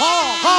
ha, ha.